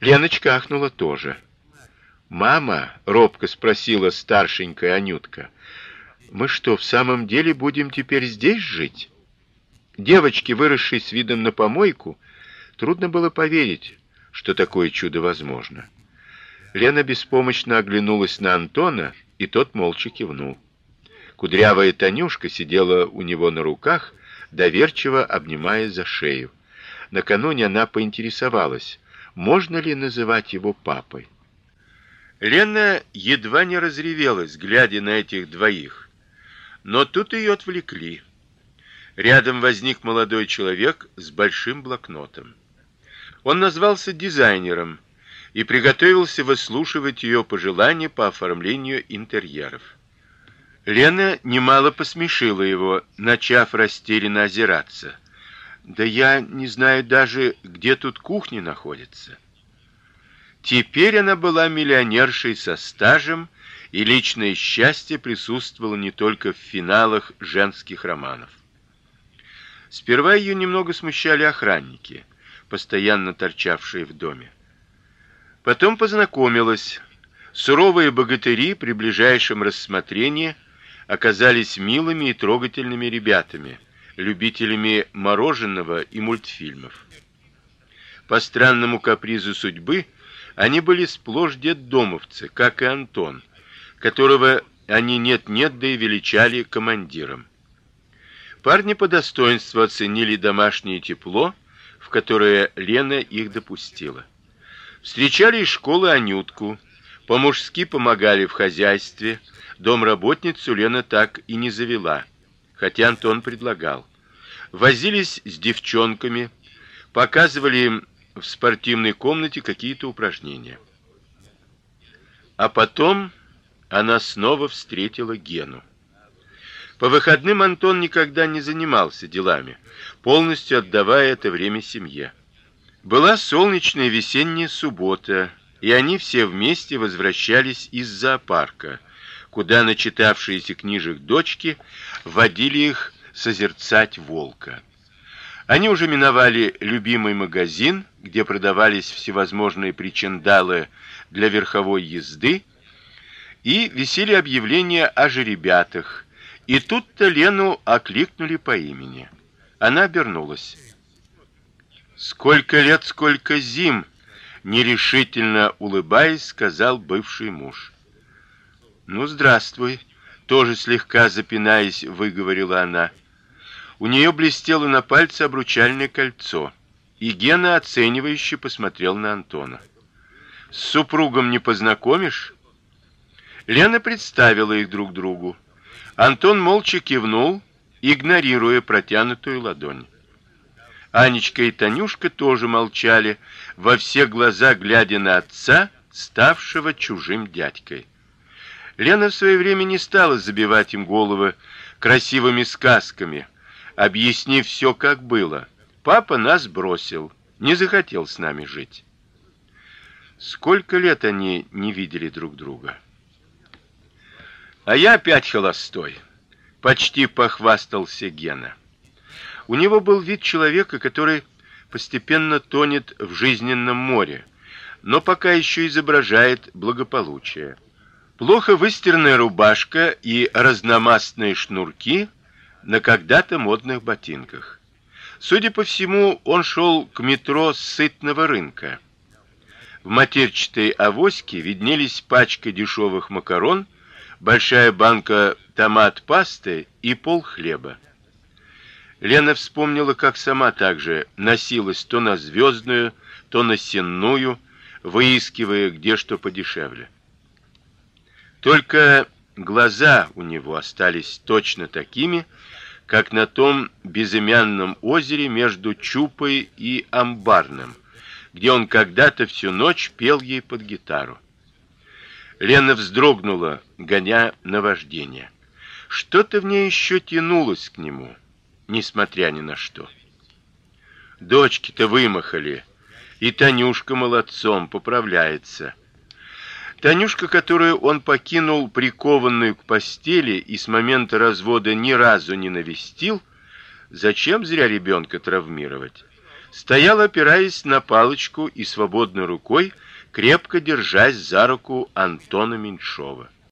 Леночка ахнула тоже. "Мама?" робко спросила старшенькая Анютка. "Мы что, в самом деле будем теперь здесь жить?" Девочке, выросшей с видом на помойку, трудно было поверить, что такое чудо возможно. Лена беспомощно оглянулась на Антона, и тот молча кивнул. Кудрявая Танюшка сидела у него на руках, доверчиво обнимая за шею. Накануне она поинтересовалась, можно ли называть его папой. Лена едва не разревелась, глядя на этих двоих. Но тут ее отвлекли. Рядом возник молодой человек с большим блокнотом. Он назвался дизайнером и приготовился выслушивать ее пожелания по оформлению интерьеров. Лена немало посмешила его, начав растерянно озираться. Да я не знаю даже, где тут кухня находится. Теперь она была миллионершей со стажем, и личное счастье присутствовало не только в финалах женских романов. Сперва ее немного смущали охранники, постоянно торчавшие в доме. Потом познакомилась. Суровые богатыри при ближайшем рассмотрении оказались милыми и трогательными ребятами, любителями мороженого и мультфильмов. По странному капризу судьбы они были сплошь детдомовцы, как и Антон, которого они нет-нет да и величали командиром. Парни по достоинству оценили домашнее тепло, в которое Лена их допустила. Встречали из школы Анютку, по-мужски помогали в хозяйстве. Домработницу Лена так и не завела, хотя Антон предлагал. Возились с девчонками, показывали им в спортивной комнате какие-то упражнения. А потом она снова встретила Гену. По выходным Антон никогда не занимался делами, полностью отдавая это время семье. Была солнечная весенняя суббота, и они все вместе возвращались из зоопарка, куда начитавшиеся книжек дочки водили их созерцать волка. Они уже миновали любимый магазин, где продавались всевозможные причиндалы для верховой езды, и висели объявления о жеребятах, и тут-то Лену окликнули по имени. Она обернулась. Сколько лет, сколько зим, нерешительно улыбаясь, сказал бывший муж. Ну, здравствуй, тоже слегка запинаясь, выговорила она. У нее блестело на пальце обручальное кольцо, и Гена оценивающе посмотрел на Антона. С супругом не познакомишь? Лена представила их друг другу. Антон молча кивнул, игнорируя протянутую ладонь. Анечка и Танюшка тоже молчали, во все глаза глядя на отца, ставшего чужим дядькой. Лена в свое время не стала забивать им головы красивыми сказками, объяснив все, как было. Папа нас бросил, не захотел с нами жить. Сколько лет они не видели друг друга. А я опять холостой, почти похвастался Гена. У него был вид человека, который постепенно тонет в жизненном море, но пока еще изображает благополучие. Плохо выстиранная рубашка и разномастные шнурки на когда-то модных ботинках. Судя по всему, он шел к метро сытного рынка. В матерчатой авоське виднелись пачка дешевых макарон большая банка томат-пасты и пол хлеба. Лена вспомнила, как сама также носилась то на звездную, то на сенную, выискивая где что подешевле. Только глаза у него остались точно такими, как на том безымянном озере между Чупой и Амбарным, где он когда-то всю ночь пел ей под гитару. Лена вздрогнула, гоня наваждение. Что-то в ней еще тянулось к нему, несмотря ни на что. Дочки-то вымахали, и Танюшка молодцом поправляется. Танюшка, которую он покинул прикованную к постели и с момента развода ни разу не навестил, зачем зря ребенка травмировать? стоял, опираясь на палочку и свободной рукой, крепко держась за руку Антона Меньшова.